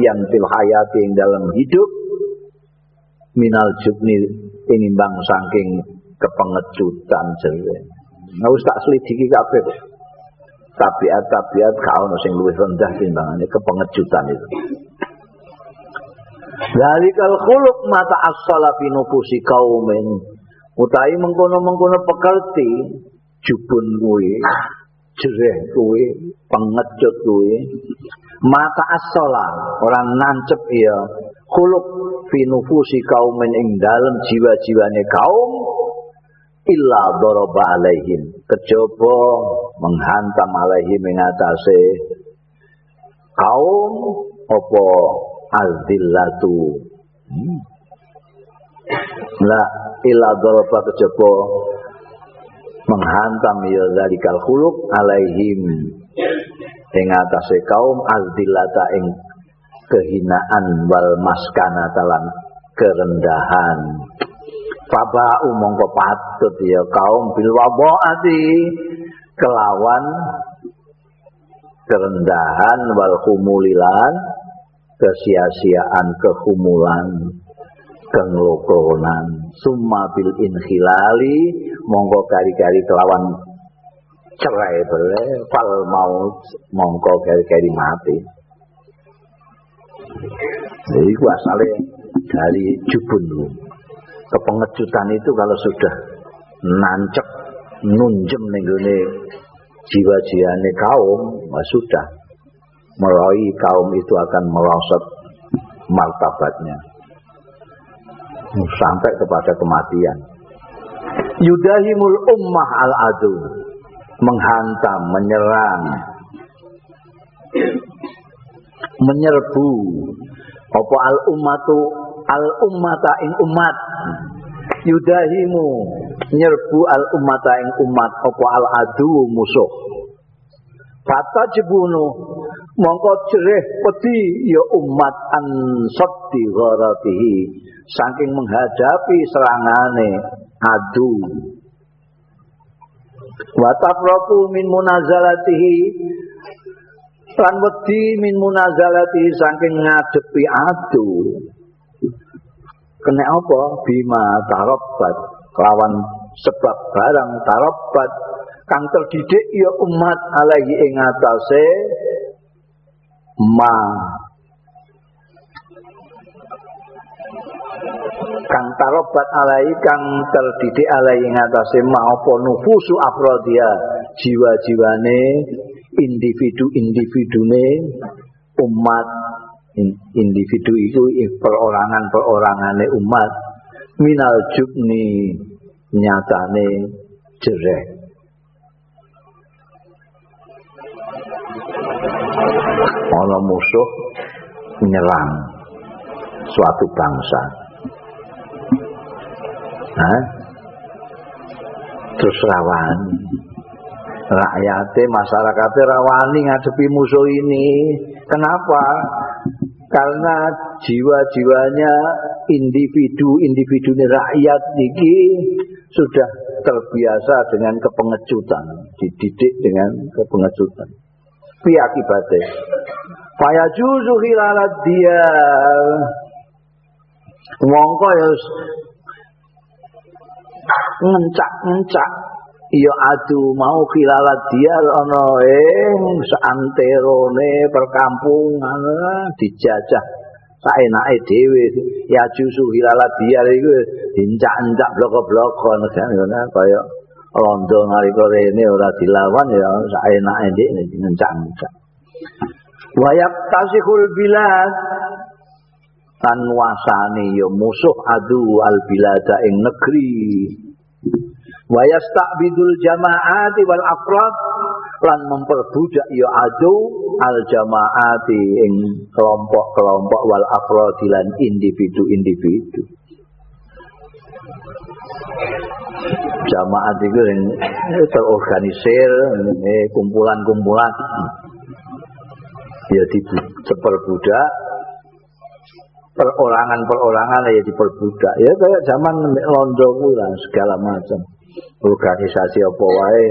yang fil hayati yang dalam hidup minal jubni tinimbang saking kepengecutan jere. Nggak usah tak selidiki kabeh kok. Tabiat-tabiat kau sing luwih rendah timbangane kepengecutan itu. Dalikal khuluq mata as-sala fi nufusi kaumin. Utai mengkono-mengkono pekerti jubun kuwi, jereh kuwi, pengecut kuwi. Mata as-sala orang nancep ya khuluq fi nufusi kaumin ing dalem jiwa-jiwane kaum illa daraba alaihim. Kejaba menghantam alaihim ing atase kaum apa azillatu hmm. la illa daraba kejaba menghantam ya zalikal khuluq alaihim ing atase kaum azillata ing kehinaan wal maskana talan kerendahan. Faba umongko patut ya kaum bil wabaati kelawan kerendahan wal humulilan kesia-siaan kehumulan kenglokonan summa bil inkhilali mongko kari-kari kelawan cerai bele fal maut mongko kari-kari mati jadi asalnya dari jubun kepengecutan itu kalau sudah nancep nunjem nih jiwa-jiwane kaum, nah sudah. Melalui kaum itu akan merosot martabatnya. Sampai kepada kematian. Yudahimul ummah al adu menghantam, menyerang, menyerbu. Apa al ummatu al ummata ing umat? Yudahimu nyerbu al ummata ing umat. Apa al adu musuh? Fata jebunu mongko jereh peti ya umat an saddi gharatihi. Saking menghadapi serangane adu wa tafraqu min munazalatihi. Lan wedi min munazalatihi saking ngadepi adu. Kena apa? Bima tarobat lawan sebab barang tarobat kang terdidik ya umat alaihi ing atase ma kang tarobat alaihi kang terdidik alaihi ing atase ma apa nufusu afrodia jiwa-jiwane individu-individune umat. Individu itu perorangan-perorangane umat. Minal jubni nyatane jereh. Ana musuh menyerang suatu bangsa Hah? terus rawan rakyatnya masyarakatnya rawani ngadepi musuh ini kenapa karena jiwa-jiwanya individu-individu rakyat ini sudah terbiasa dengan kepengecutan, dididik dengan kepengecutan. Pi akibatnya. Faya juzu hilalat dia. Wongko ya ngencak-ngencak ya adu mau khilalat dia ana ing santerone perkampungan dijajah. Saenake dhewe ya jusu khilalat dia iku dincak-encak blok-blok ngono kaya londo nalika rene ora dilawan ya saenake dhek ngencak-encak. Wayak tasihul bilad tan wasani ya musuh adu al bilada ing negeri wa yasta'bidul jama'ati wal afrad lan memperbudak ya adu al jama'ati ing kelompok-kelompok wal afrad lan individu-individu. Jamaat itu yang terorganisir kumpulan-kumpulan. Ya diperbudak. Perorangan-perorangan ya diperbudak. Ya kayak zaman londo lah segala macam organisasi apa wae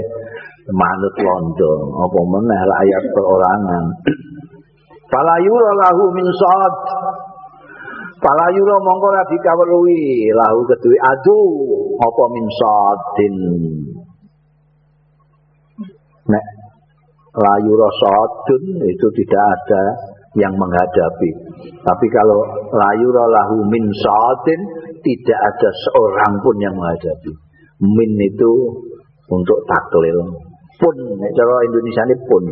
manut londo apa meneh rakyat perorangan Fala yura lahu min sad. Fala yura mongko ora dikawruhi lahu kedue adu apa min sadin. Nek la yura sadun itu tidak ada yang menghadapi. Tapi kalau la yura lahu min sadin tidak ada seorang pun yang menghadapi. Min itu untuk taklil. Pun, cara Indonesia ini pun.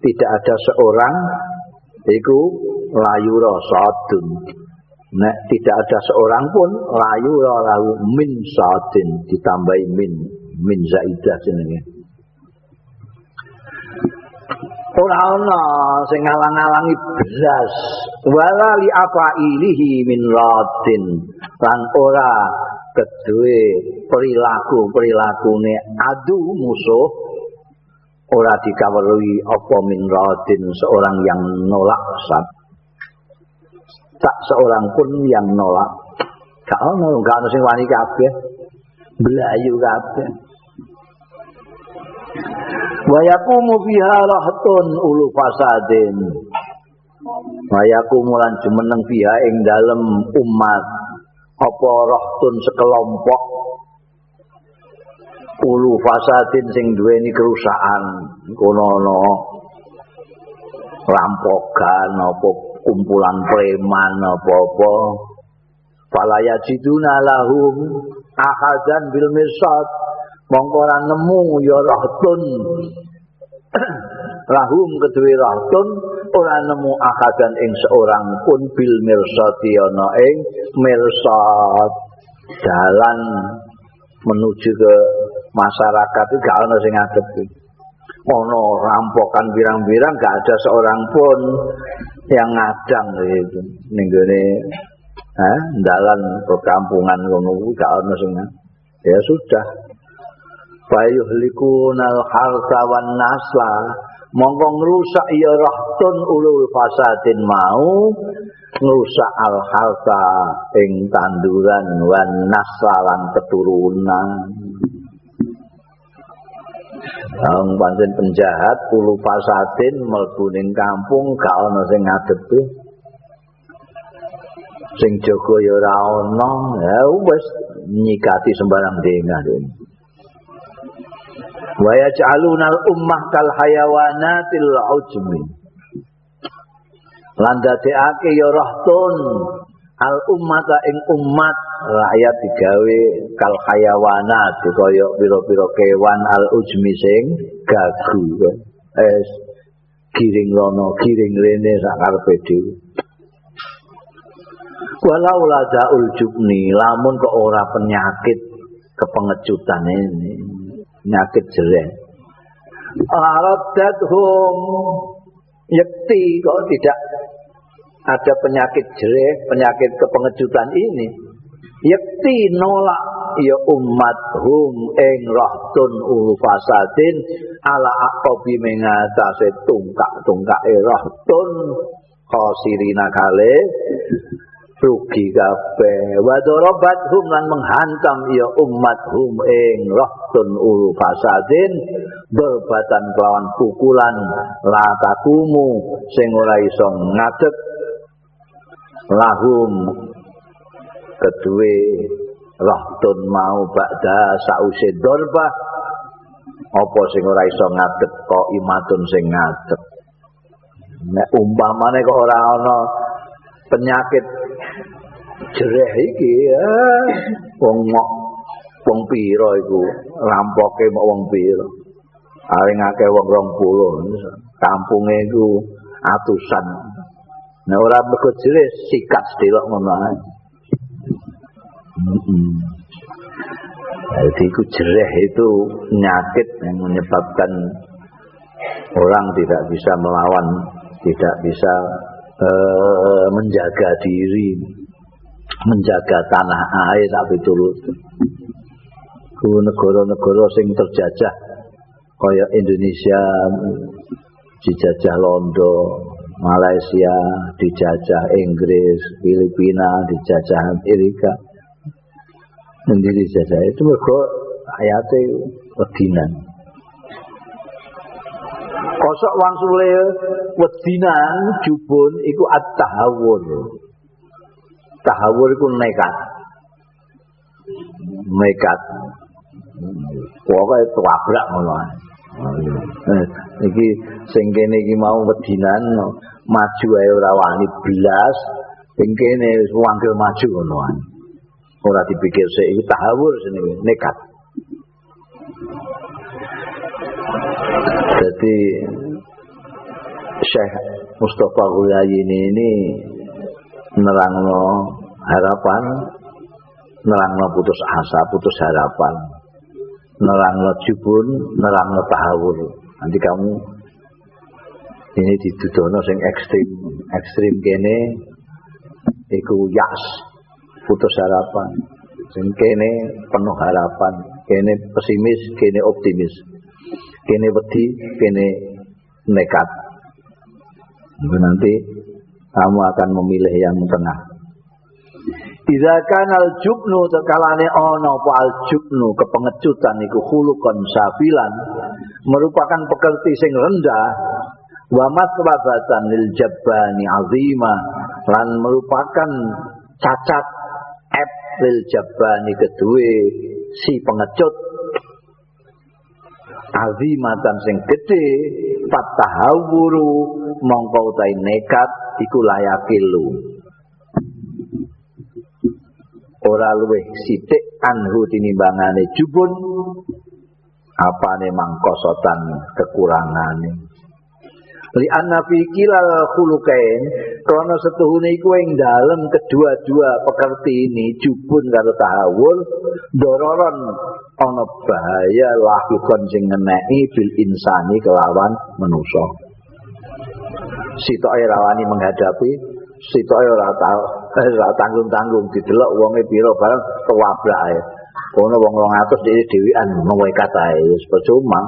Tidak ada seorang itu layu sadun. Nek tidak ada seorang pun layu lahu min sadin ditambahi min min zaidah jenenge. Ora ana sing ngalang-alangi belas wala li apa ilihi min radin lan ora kedue perilaku perilakune adu musuh ora dikawruhi apa min radin seorang yang nolak sat. Tak seorang pun yang nolak. Gak ono gak ono sing wani kabeh. Belayu kabeh. Wa yaqumu fiha rahtun ulu fasadin. Wa yaqumu lan jumeneng fiha ing dalem umat apa rahtun sekelompok? Ulu fasadin sing duweni kerusakan. Kono ana rampokan apa kumpulan preman apa-apa. Falaya jiduna lahum ahadan bil mirsad. Mongko ora nemu ya rahtun. Lahum kedue rahtun ora nemu ahadan ing seorang pun bil mirsati ana ing mirsad. Jalan menuju ke masyarakat itu gak ada sing ngadepi ono rampokan birang-birang gak ada seorang pun yang ngadang gitu ninggone eh dalan perkampungan ngono gak ono sing ya sudah. Fayuhlikunal harta wan nasla mongko ngrusak ya rahtun ulul fasadin mau ngrusak al harta ing tanduran wan nasla lan keturunan Ang pancen penjahat puluh fasadin mlebu ning kampung gak ana sing ngadepi. Sing jaga ya ora ana, ya wis nyikati sembarang dengah dene. Wa yaj'aluna al-ummah kal hayawanatil ujmi. Lan dadekake ya rahtun al ummata ing umat rakyat digawe kal hayawanat kaya pira-pira kewan al ujmi sing gagu. Es giring rono giring rene sak karepe walau ladaul jubni lamun kok ora penyakit kepengecutan ini penyakit jelek. Araddathum yakti kok tidak ada penyakit jelek, penyakit kepengejutan ini. Yakti nolak. Ya umat hum ing rahtun ulu fasadin ala aqabi mengatasi tungkak-tungkak rahtun. Khosirina kale rugi kabeh. Wa darabat lan menghantam ya umat hum ing rahtun ulu fasadin berbatan kelawan pukulan. Latakumu sing ora iso ngadeg lahum kedue rahtun mau ba'da sause dorba. Apa sing ora iso ngadeg kok imatun sing ngadeg? Nek umpamane kok ora ana penyakit jereh iki ya. Wong mok wong pira iku? Rampoke mok wong pira? Paling akeh wong 20 kampunge iku atusan. Nah ora mergo jelas sikat sedelok ngono ae. Jadi itu jereh itu penyakit yang menyebabkan orang tidak bisa melawan, tidak bisa uh, menjaga diri, menjaga tanah air tapi turut. Negara-negara sing terjajah kaya Indonesia dijajah Londo, Malaysia dijajah Inggris, Filipina dijajah Amerika. Sendiri dijajah itu mereka ayatnya wedinan. Kosok wangsule wedinan jubun iku at-tahawur. Tahawur iku nekat. Nekat. Pokoke tuabrak ngono ae. Eh, iki sing kene iki mau wedinan maju ae ora wani blas, sing kene wis wangkel maju ngono ae. Ora dipikir sik iki tahawur jenenge nekat. Jadi Syekh Mustafa Ghulayini ini nerangno harapan, nerangno putus asa, putus harapan, nerangno jubun, nerangno tahawur. Nanti kamu ini didudono sing ekstrim, ekstrim kene iku yas, putus harapan. Sing kene penuh harapan, kene pesimis, kene optimis. Kene wedi, kene nekat. Nanti kamu akan memilih yang tengah. Idza kana al-jubnu tekalane ana apa al-jubnu kepengecutan iku khuluqan safilan merupakan pekerti sing rendah wa matlabatan lil jabbani azima lan merupakan cacat ep lil jabbani kedue si pengecut azimatan sing gede fatahawuru mongko utahe nekat iku layake lu. Ora luweh sithik anhu tinimbangane jubun apane mangkosotan kekurangane. Li anna fi kilal khulukain krana setuhune iku ing dalem kedua-dua pekerti ini jubun karo tahawul dororon ana bahaya lahikon sing ngeneki bil insani kelawan manusa sitok rawani menghadapi sitok ora tau ora tanggung-tanggung didelok wonge pira bareng kewabrak ae. Kono wong 200 dhewe dhewean mewe katae wis percuma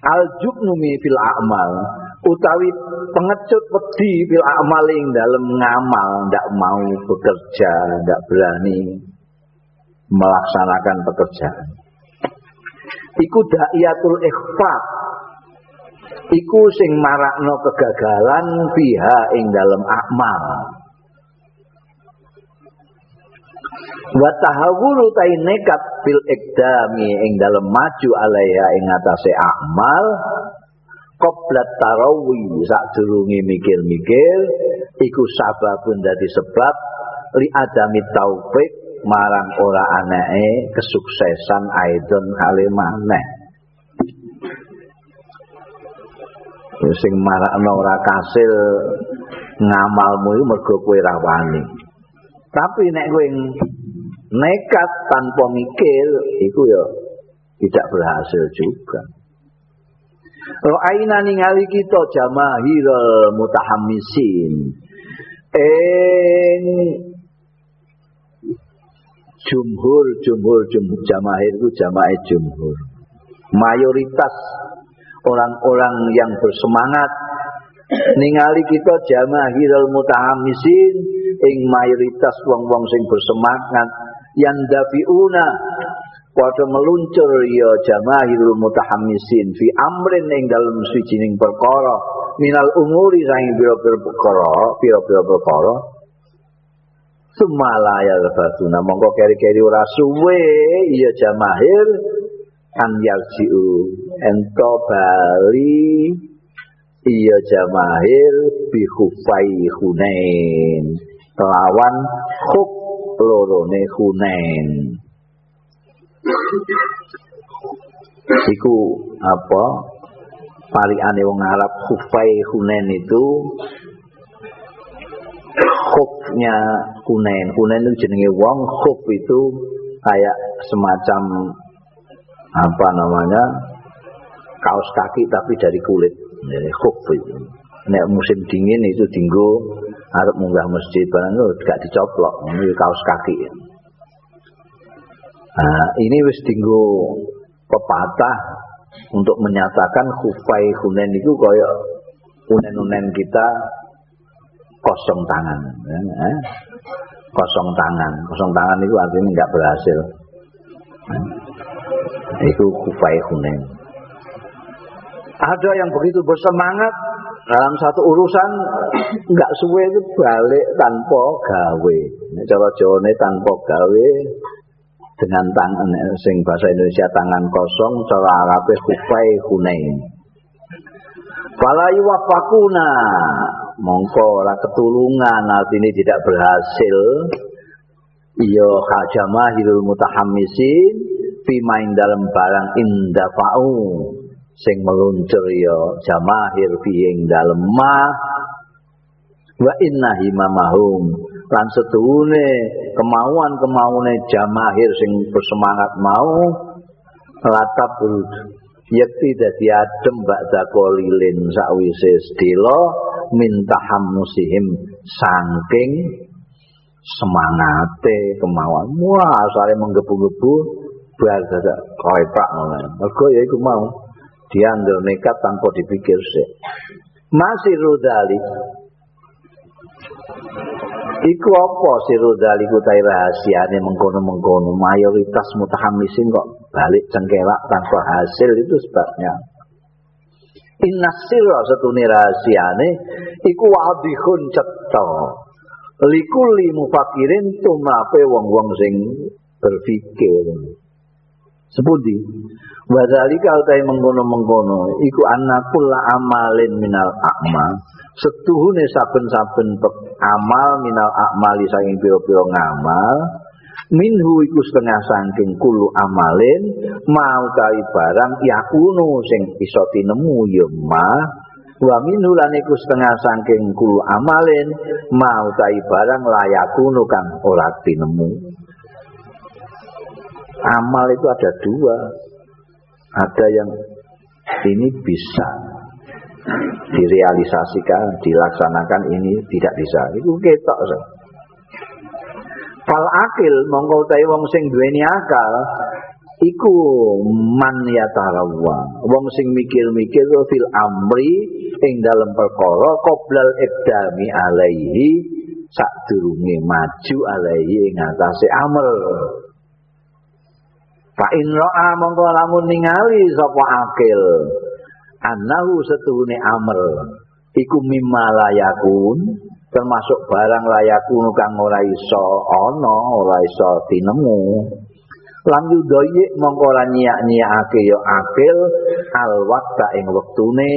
al jubnumi fil a'mal utawi pengecut wedi fil a'mal ing dalem ngamal ndak mau bekerja ndak berani melaksanakan pekerjaan. Iku da'iyatul ikhfat iku sing marakno kegagalan fiha ing dalem amal wa tahawuru tai nekat fil ikdami ing dalem maju alaiha ing atase amal qoblat tarawi sadurunge mikir-mikir iku sababun dadi sebab li adami taufik marang ora anake kesuksesan aidon hale sing marakno ora kasil ngamalmu iku mergo kowe ra wani tapi nek kowe nekat tanpa mikir itu ya tidak berhasil juga. Ra'aina ningali kita jamahirul mutahamisin. Eng jumhur jumhur jumhur jamahir itu jamaah jumhur. Mayoritas orang-orang yang bersemangat. Ningali kita jamahirul mutahamisin ing mayoritas wong-wong sing bersemangat. Yang dafiuna pada meluncur ya jamaahirul mutahammisin fi amrin ing dalam sucining perkara. Minal umuri saing pira-pira perkara pira-pira perkara. Sumala ya lebatuna mongko keri-keri ora suwe ya jamaahir an yarjiu ento bali iya jamaahir bi khufai hunain lawan khuf lorone Hunain. Iku apa? Parikane wong Arab Khufai Hunain itu khufnya Hunain. Hunain itu jenenge wong, khuf itu kayak semacam apa namanya? Kaos kaki tapi dari kulit. Jadi khuf. Nek musim dingin itu dinggo arep munggah masjid barang itu gak dicoplok ini kaos kaki nah, ini wis tinggu pepatah untuk menyatakan khufai hunen itu kaya unen-unen kita kosong tangan eh? kosong tangan kosong tangan itu artinya nggak berhasil itu khufai hunen Ada yang begitu bersemangat dalam satu urusan nggak suwe itu balik tanpa gawe. Cara Jawa tanpa gawe dengan tangan sing bahasa Indonesia tangan kosong cara Arabe khufai hunain. Fala yuwafakuna mongko ora ketulungan artine tidak berhasil iya hajamahirul mutahammisin fimain dalam barang indafa'u sing meluncur ya jamahir fi ing dalem ma wa inna himamahum. Lan setuhune kemauan-kemaune jamahir sing bersemangat mau latap yakti dadi adem bakda kolilin sakwise sedela mintaham musihim saking semangate kemauan. Wah asale menggebu-gebu bar dadak koepak ngono. Mergo ya iku mau diambil nekat tanpa dipikir sih. Masih rudali. Iku apa si rudali ku tai rahasiane mengkono-mengkono mayoritas mutahamisin kok balik cengkelak tanpa hasil itu sebabnya. Inna sirra setune rahasiane iku wadihun cetha. Likuli mufakirin tumrape wong-wong sing berpikir. Sepundi Wadhalika utai mengkono-mengkono iku anakul amalin minal akmal setuhune saben-saben amal minal akmali saking pira-pira ngamal minhu iku setengah saking kulu amalin mau cari barang yakunu sing iso tinemu ya ma. Wa minhu lan iku setengah saking kulu amalin mau cari barang layakunu kang ora tinemu amal itu ada dua ada yang ini bisa direalisasikan, dilaksanakan ini tidak bisa. Itu ketok. Fal akil mongko wong sing duweni akal iku man ya tarawa. Wong sing mikir-mikir fil amri ing dalam perkara qoblal ibdami alaihi sadurunge maju alaihi ing atase amr. Fa in ra'a mongko lamun ningali sapa akil? Annahu setuhune amr. Iku mimma layakun termasuk barang layakun kang ora iso ana ora iso tinemu. Lam yudoyi mongko ora nyiak-nyiake ya akil al waqta ing wektune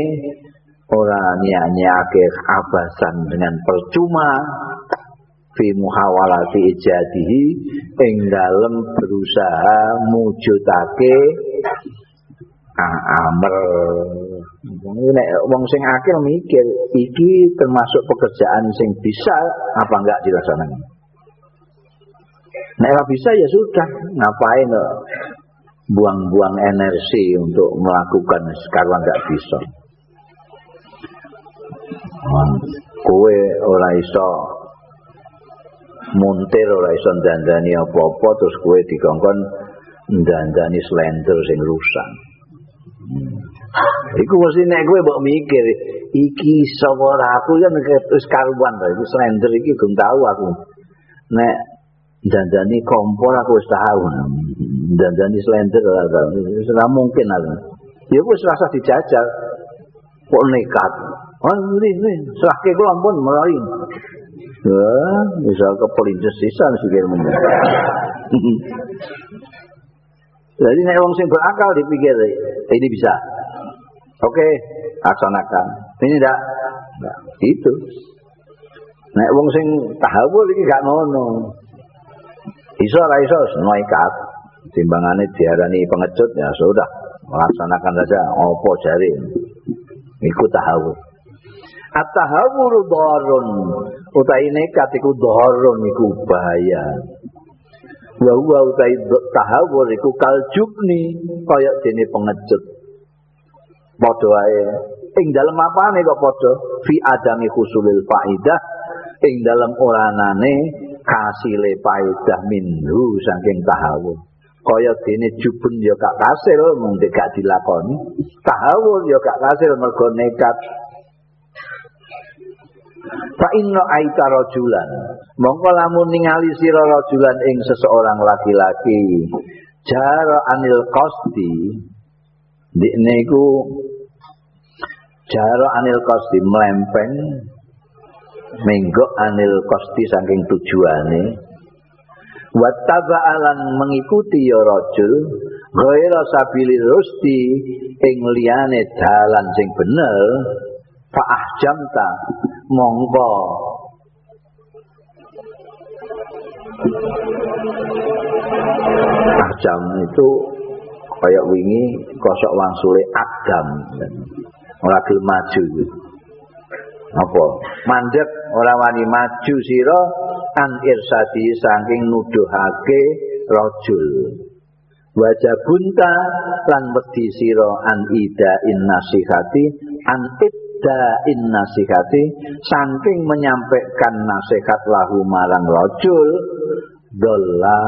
ora nyiak-nyiake abasan dengan percuma fi muhawalati ijadihi ing dalem berusaha mujudake amr nek wong sing akil mikir iki termasuk pekerjaan sing bisa apa enggak dilaksanakan nek bisa ya sudah ngapain buang-buang energi untuk melakukan sekarang enggak bisa? Kowe ora iso muntir ora iso dandani apa-apa terus kowe dikongkon dandani slender sing rusak. Hmm. Iku mesti nek kowe mbok mikir iki sapa aku kan wis karuan to iku slender iki gum tahu aku. Nek dandani kompor aku wis tahu. Dandani slender ora tahu. Wis ora mungkin aku. Ya wis rasa dijajal. Kok nekat. Oh, ini, ini, serahke kula ampun melalui. Wah, bisa kepelinces sisan sikil meneh. Jadi nek wong sing berakal dipikir ini bisa. Oke, laksanakan. Ini tidak. Nah, itu. Nek wong sing tahawul iki gak ngono. Iso ora iso noikat. Timbangane diarani pengecut ya sudah melaksanakan saja opo jari. Ikut tahawul. At-tahawuru dharun. Utai nekat iku dharun iku bahaya. Wa huwa utai tahawur iku kaljubni kaya dene pengecut. Padha wae. Ing dalem apane kok padha fi adami husulil faidah ing dalem oranane kasile faidah minhu saking tahawur. Kaya dene jubun ya gak kasil mung gak dilakoni. Tahawur ya gak kasil mergo nekat Fa inna aita rajulan. Mongko lamun ningali sira rajulan ing seseorang laki-laki. Jara anil qasti dikne iku jaro anil kosti melempeng menggok anil kosti saking tujuane. Wattaba alan mengikuti ya rajul ghaira sabili rusti ing liyane dalan sing bener fa ahjamta mongko ahjam itu kayak wingi kosok wangsule agam ora maju apa? Mandek ora wani maju sira an irsadi saking nuduhake rajul. Wajah bunta lan wedi sira an ida in nasihati an ida in nasihati saking menyampaikan nasihat lahu marang rajul dolla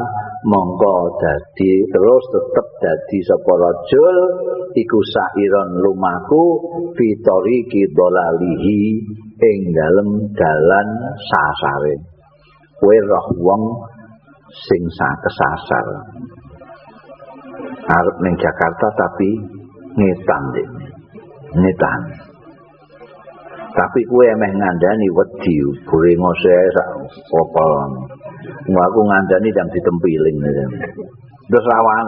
mongko dadi terus tetep dadi sapa rajul iku sairon lumaku fitoriki dolalihi ing dalem dalan sasare. Kowe roh wong sing kesasar. Arep ning Jakarta tapi ngetan dene ngetan tapi kowe emeh ngandani wedi bure sak popol. Aku ngandani jam ditempiling terus rawan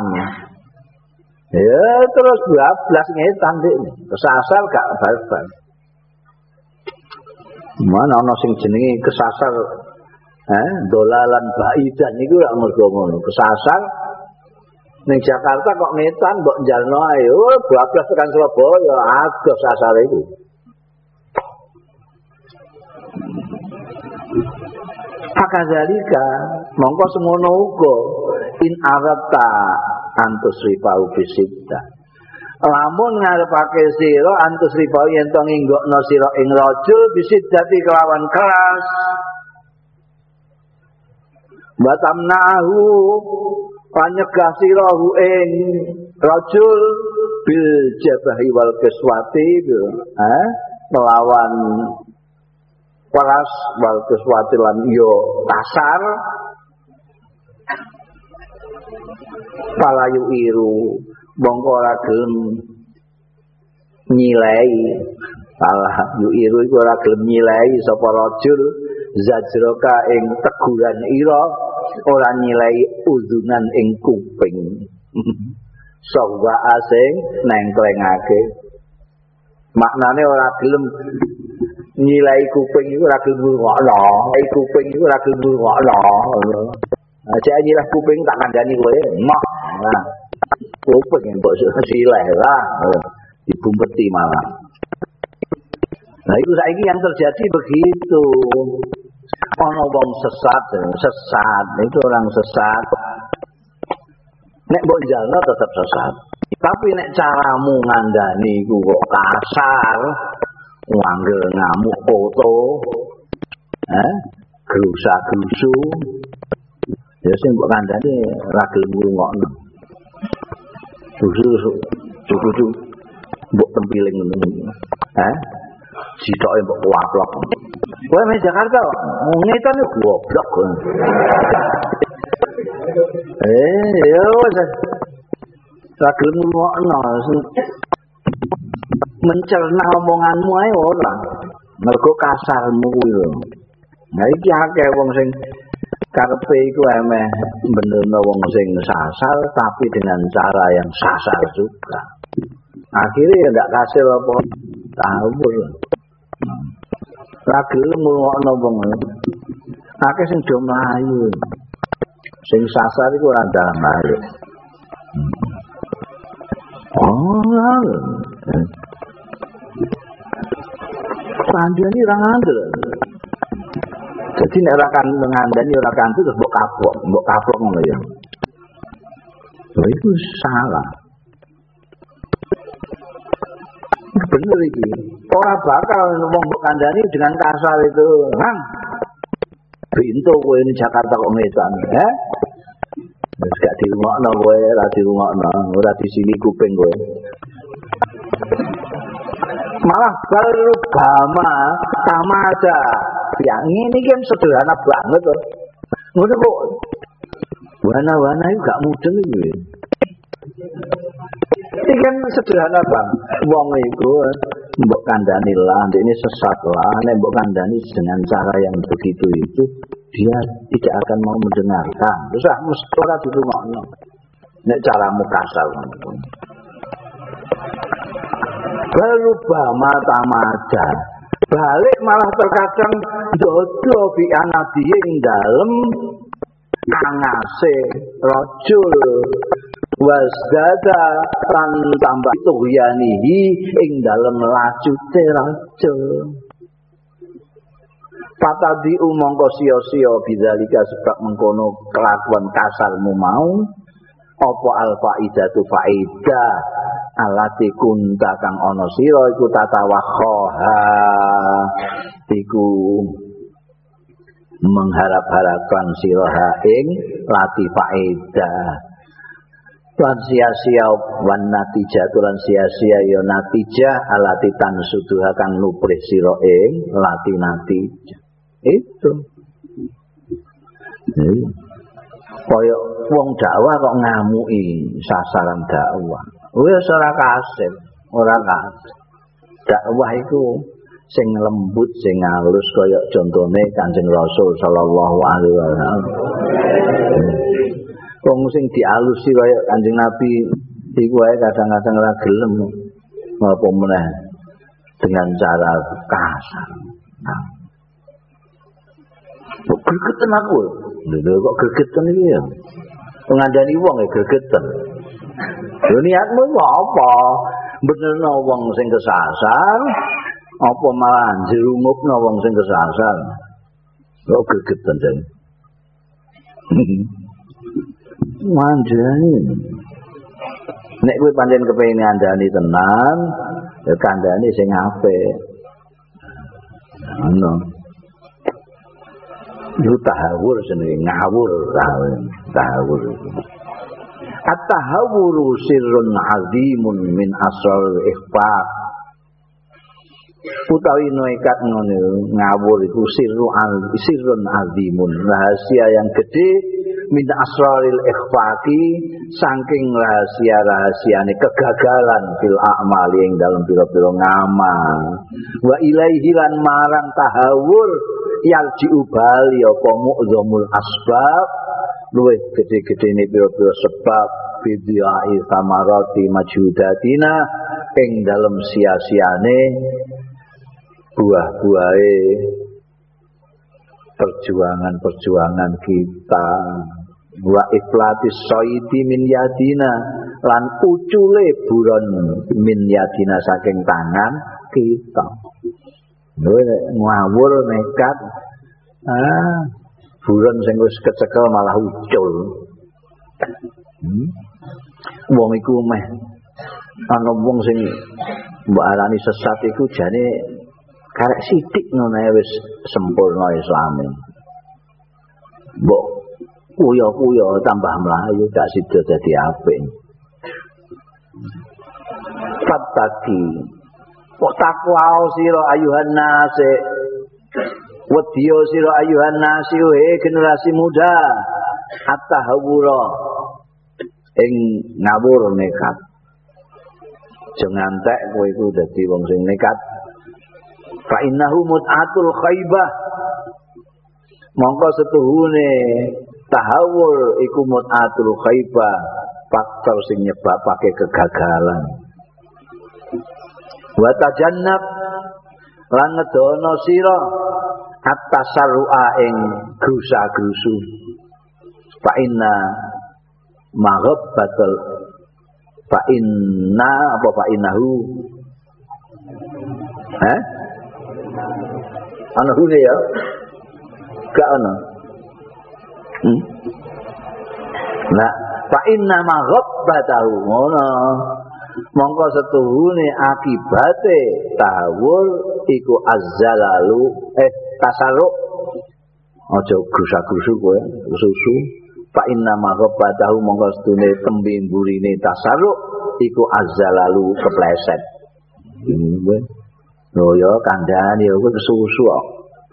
ya terus 12 ngetan dene kesasar gak bal-bal mana ana sing jenenge kesasar eh dolalan baidan lak mergo ngono. Kesasar ning Jakarta kok ngetan mbok njalno ae. Oh bablas tekan Surabaya adoh sasar iku Fakadzalika mongko semono uga in arata antus rifau bisidda. Lamun ngarepake sira antus rifau yen to nginggokno sira ing rajul bisiddati kelawan keras. Batamnahu panyegah sira ing rajul bil jabahi wal kiswati eh melawan peras wal keswatilan yo kasar. Palayu iru mongko ora gelem nyilai salah yu iru iku ora gelem nyilai sapa rajul zajroka ing teguran ira ora nyilai udunan ing kuping. Sawa asing nengklengake. Maknane ora gelem nilai kuping itu ora gelem ngono. Nilai kuping itu ora gelem ngono. Nah, cek nilai kuping tak kandhani kowe. Mok. Nah, kuping mbok sileh lah. Dibumpeti malah. Nah, itu saiki yang terjadi begitu. Ono wong sesat, sesat, itu orang sesat. Nek mbok jalno tetap sesat. Tapi nek caramu ngandani iku kok kasar, ngambil ngamuk foto eh gerusa gerusu ya sing mbok kandhane ra gelem ngrungokno gerusu gerusu mbok tempiling ngono eh sitoke mbok kuaplok kowe mek Jakarta ngetan goblok eh ya wis ra gelem ngrungokno mencerna omonganmu ae ora. Mergo kasarmu kuwi lho. Nah iki akeh wong sing karepe iku emeh benerno wong sing sasar tapi dengan cara yang sasar juga. Akhirnya ya ndak kasil apa tahu lho. Lagi ngurungokno wong. Akeh sing do mlayu. Sing sasar iku ora dalam balik. Oh, Pandian ini orang ngandel. Jadi nek ora kan ngandani ora kanthi terus mbok kapok, mbok kapok ngono ya. Oh, itu salah. Bener iki. Ora bakal ngomong mbok kandani dengan kasar itu. Nang. Pintu kowe ini Jakarta kok ngetan, eh? Wis gak dirungokno kowe, ora dirungokno, ora di sini kuping kowe. malah baru bama sama aja ya ini kan sederhana banget tuh ngono kok wana-wana itu gak mudeng itu Ini kan sederhana bang. Wong itu mbok kandani lah, ini sesat lah, nek mbok kandani dengan cara yang begitu itu dia tidak akan mau mendengarkan. Terus ah mesti ora dirungokno. Nek caramu kasar Berubah mata maja. Balik malah terkadang dodo bi anadiye ing dalem. Kangase rajul wasdada lan tambah tuhyanihi ing dalem lacute rajul Patadi umongko sia-sia bidzalika sebab mengkono kelakuan kasarmu mau. Apa alfa idatu faida alati kunta kang ana sira iku tatawakhoha iku mengharap-harapkan siraha ing lati faida lan sia-sia wan natijah lan sia-sia ya natijah alati tan suduha kang nuprih sira ing lati natijah. Itu. Kaya wong dakwah kok ngamuki sasaran dakwah wis ora kasep ora kasep dakwah iku sing lembut sing halus kaya contone Kanjeng Rasul sallallahu alaihi wasallam wong sing dialusi kaya Kanjeng Nabi iku wae kadang-kadang ora gelem apa meneh dengan cara kasar nah. Kok aku? Lho kok gregeten iki ya? Ngandani wong ya gregeten. Lho niatmu apa? Benerno wong sing kesasar apa malah jerungupno wong sing kesasar? Kok gregeten jan? Mandani. Nek kowe pancen kepengin ngandani tenan, ya kandhani sing apik. Ngono. Itu tahawur sendiri, ngawur tahawur. At-tahawuru sirrun azimun min asrar ikhfa. Utawi noikat ngono ngawur itu sirru sirrun azimun, rahasia yang gede min asraril ikhfaqi saking rahasia-rahasiane kegagalan fil a'mal yang dalam pira-pira ngamal. Wa ilaihi lan marang tahawur yarji'u bali apa mu'zamul asbab luwih gede-gedene pira-pira sebab bidiyai samarati majudatina ing dalem sia-siane buah-buahe perjuangan-perjuangan kita. Wa iflatis soiti min yadina lan ucule buron min yadina saking tangan kita. Ngawur nekat. Ah buron sing wis kecekel malah ucul. Hmm? wong iku meh. Ana wong sing mbok arani sesat iku jane karek sithik ngono wis sempurna islame. Mbok kuyo-kuyo tambah melayu gak sida dadi apik. Fataki Kok takwa sira ayuhan nase. Wediyo sira ayuhan nasi he generasi muda. Hatta hawura ing ngawur nekat. Jangan tek kowe iku dadi wong sing nekat. Fa innahu mut'atul khaybah. Mongko setuhune tahawur iku mut'atul khaybah. Faktor sing nyebabake kegagalan. wa tajannab lan ngedono sira at-tasarru'a ing grusa-grusu fa inna maghabbatul fa apa fa innahu? Eh? Ana hune ya? Gak ana. Hmm? nah fa inna maghabbatahu ngono mongko setuhune akibate tawul iku azzalalu eh tasarruk aja grusa-grusu kowe susu. Fa inna maghabatahu mongko setuhune tembe mburine tasarruk iku azzalalu kepleset. Ini Oh ya kandhane ya kowe susu kok.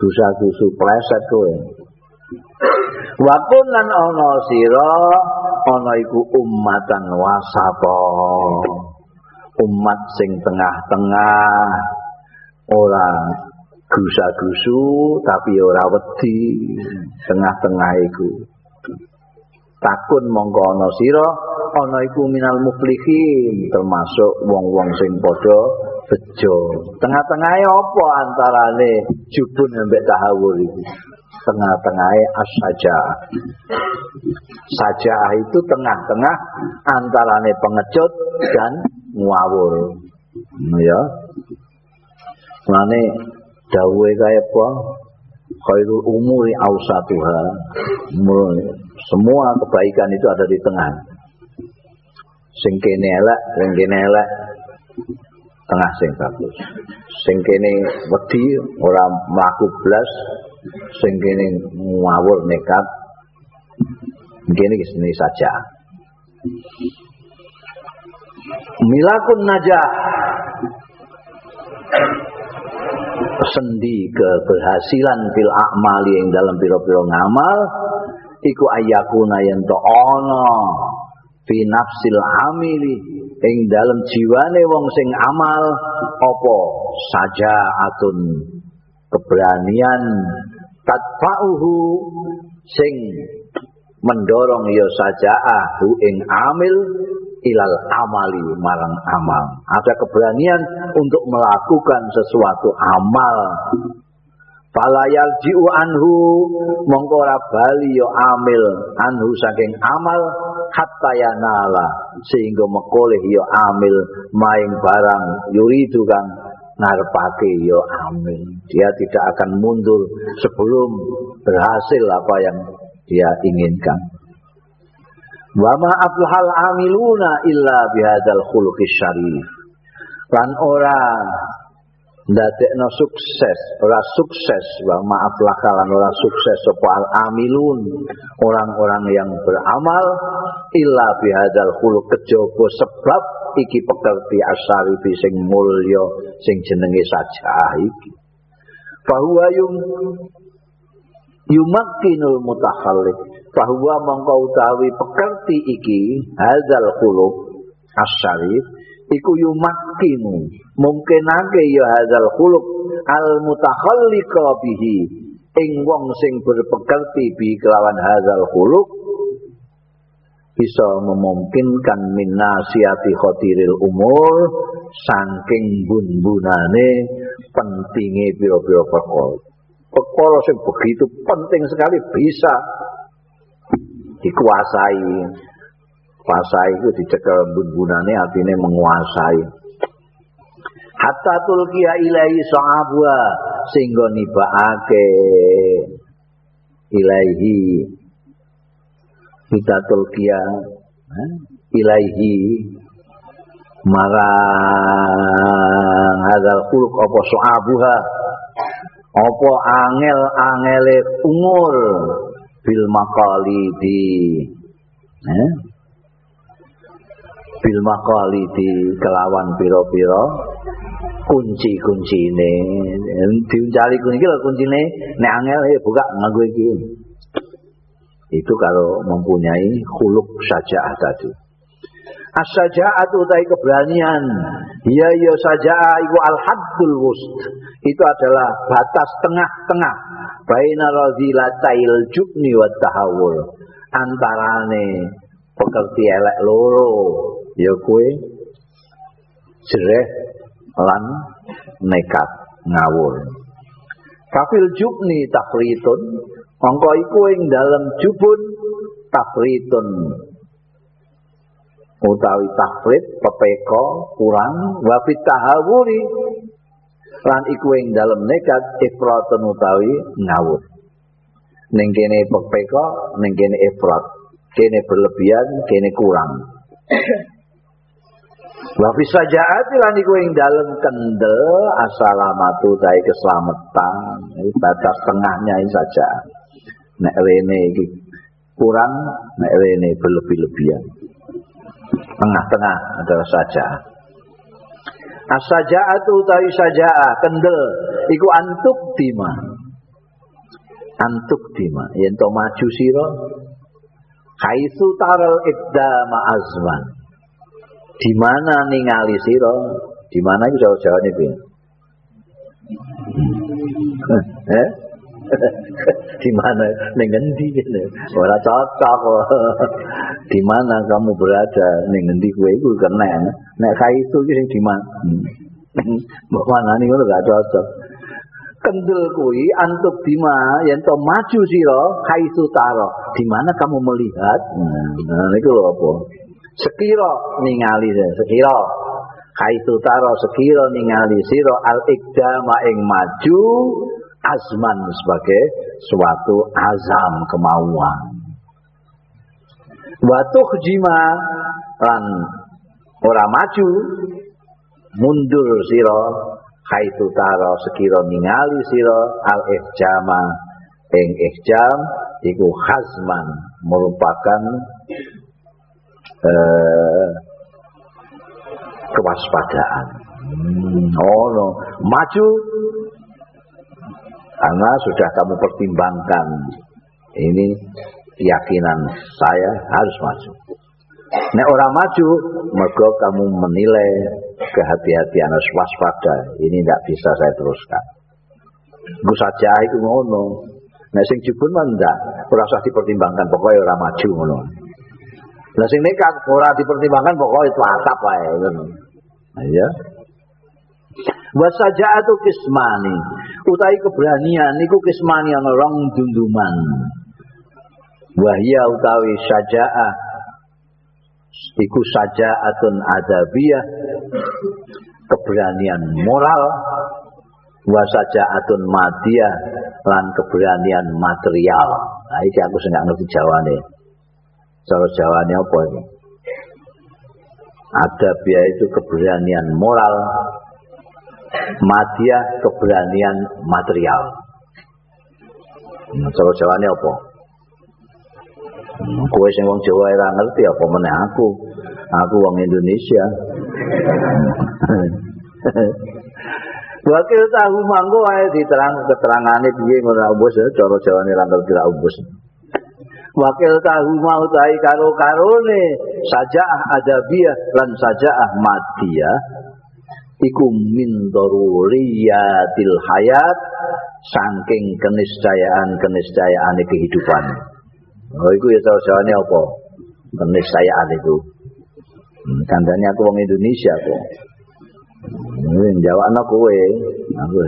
Dosa-dosa pleset kowe. Wakun lan ana sira ana iku ummatan wasata umat sing tengah-tengah. Ora gusa-gusu tapi ora wedi. Tengah-tengah iku. Takun mongko ana sira ana iku minal muflihin termasuk wong-wong sing padha bejo. Tengah-tengahe apa antarane jubun ambek tahawur iki tengah-tengahe as-saja saja itu tengah-tengah antarane pengecut dan ngawur ya Mane dawuhe kaya apa? Khairul umuri ausatuha. Semua kebaikan itu ada di tengah. Sing kene elek, sing kene elek, tengah sing bagus. Sing kene wedi ora mlaku blas, sing kene ngawur nekat. Kene saja. Milakun najah. Sendi keberhasilan fil a'mali yang dalam piro-piro ngamal iku ayakuna yen to ana fi nafsil amili ing dalam jiwane wong sing amal apa? Saja atun keberanian tatfa'uhu sing mendorong ya sajaahu ing amil ilal amali marang amal. Ada keberanian untuk melakukan sesuatu amal. Falayal ji'u anhu mongko bali yo amil anhu saking amal hatta yanala sehingga mekoleh yo amil maing barang yuridu kang ngarepake yo amil. Dia tidak akan mundur sebelum berhasil apa yang dia inginkan. Wa ma aflahal amiluna illa bihadzal khuluqis syarif. Lan ora ndadekno sukses, ora sukses wa ma aflahalan ora sukses sapa al amilun, orang-orang yang beramal illa bihadzal khuluq kejaba sebab iki pekerti asyarifi sing mulya sing jenenge saja iki. Fahuwa yung yumakkinul mutakhalliq bahwa mongko utawi pekerti iki hadzal khuluq asyarif iku yumakkinu. Mungkinake ya hadzal khuluq al mutakhalliqa bihi. Ing wong sing berpekerti bi kelawan hadzal khuluq bisa memungkinkan minasiati khotiril umur saking bun-bunane pentinge pira-pira perkara. Perkara sing begitu penting sekali bisa dikuasai. Kuasai itu dicekel bunbunane artinya menguasai. Hatta tulkiya ilahi sahabwa sehingga nibaake ilahi kita tulkiya eh, ilahi marang hadal khuluq apa sahabuha apa angel-angele umur bil di eh? bil di kelawan piro-piro kunci-kunci ini diuncali kunci lho kunci ini nek angel ya buka nganggo iki. Itu kalau mempunyai khuluk saja tadi. As-saja'at utai keberanian. Ya ya saja'ah iku al-haddul wust itu adalah batas tengah-tengah baina radhilatail jubni wa tahawul. Antarane pekerti elek loro. Ya kue jereh lan nekat ngawur. Kafil jubni tafritun mongko iku ing dalem jubun tafritun utawi tafrit pepeko kurang wa tahawuri lan iku ing dalem nekat ifratun utawi ngawur. Ning kene pepeka ning kene ifrat. Kene berlebihan kene kurang. Wa fi sajaati lan iku ing dalem kendel asalamatu ta'i keselamatan. Batas tengahnya saja. Nek rene iki kurang nek rene berlebih-lebihan. Tengah-tengah adalah saja As-saja'atu utawi saja'ah kendel iku antuk dima. Antuk dima yen to maju sira haitsu taral ibda ma'azman. Di mana ningali sira? Di mana iku Jawa-jawane piye? Eh? di mana? Ning endi ora cocok di mana kamu berada? Ning kowe iku kenen nek kaitu iki sing di mana mbok manani ngono gak cocok. Kendel kuwi antuk bima yen to maju sira kaitu taro. Di mana kamu melihat? Nah niku lho apa? Sekira ningali sekira. Kaitu taro sekira ningali sira. Al ikdama ing maju azman sebagai suatu azam kemauan. Watu jima lan ora maju mundur siro kaitu taro sekiro ningali siro al ihjama ing ihjam iku hazman merupakan eh, kewaspadaan. Hmm, oh no. maju karena sudah kamu pertimbangkan ini keyakinan saya harus maju. Nek orang maju, mergo kamu menilai kehati-hatian harus waspada. Ini tidak bisa saya teruskan. Gue saja itu ngono. Nek sing jubun mah ora dipertimbangkan pokoknya orang maju ngono. Lah sing nekat ora dipertimbangkan pokoknya itu atap wae ngono. Nah, ya. Wasaja'atu kismani. Utai keberanian niku kismani ana rong dunduman. Wahya utawi saja'ah iku saja'atun adabiyah keberanian moral wasaja'atun madiyah lan keberanian material. Nah, ini aku sing ngerti jawane. Cara jawane apa ini? Adabiyah itu keberanian moral, Madia keberanian material. Hmm, Jawa Jawane apa? Hmm, kowe sing wong Jawa ora ngerti apa meneh aku. Aku wong Indonesia. Wakil tahu mangko wae diterang keterangane piye ngono bos cara Jawane ra ngerti ra bos. Wakil tahu mau tai karo karone sajaah adabiyah lan sajaah madiyah iku min daruriyatil hayat saking keniscayaan-keniscayaan kehidupan. Oh iku ya jawane apa? Keniscayaan itu. Hmm, kandane aku wong Indonesia kok. Hmm, jawabna kowe. Aku.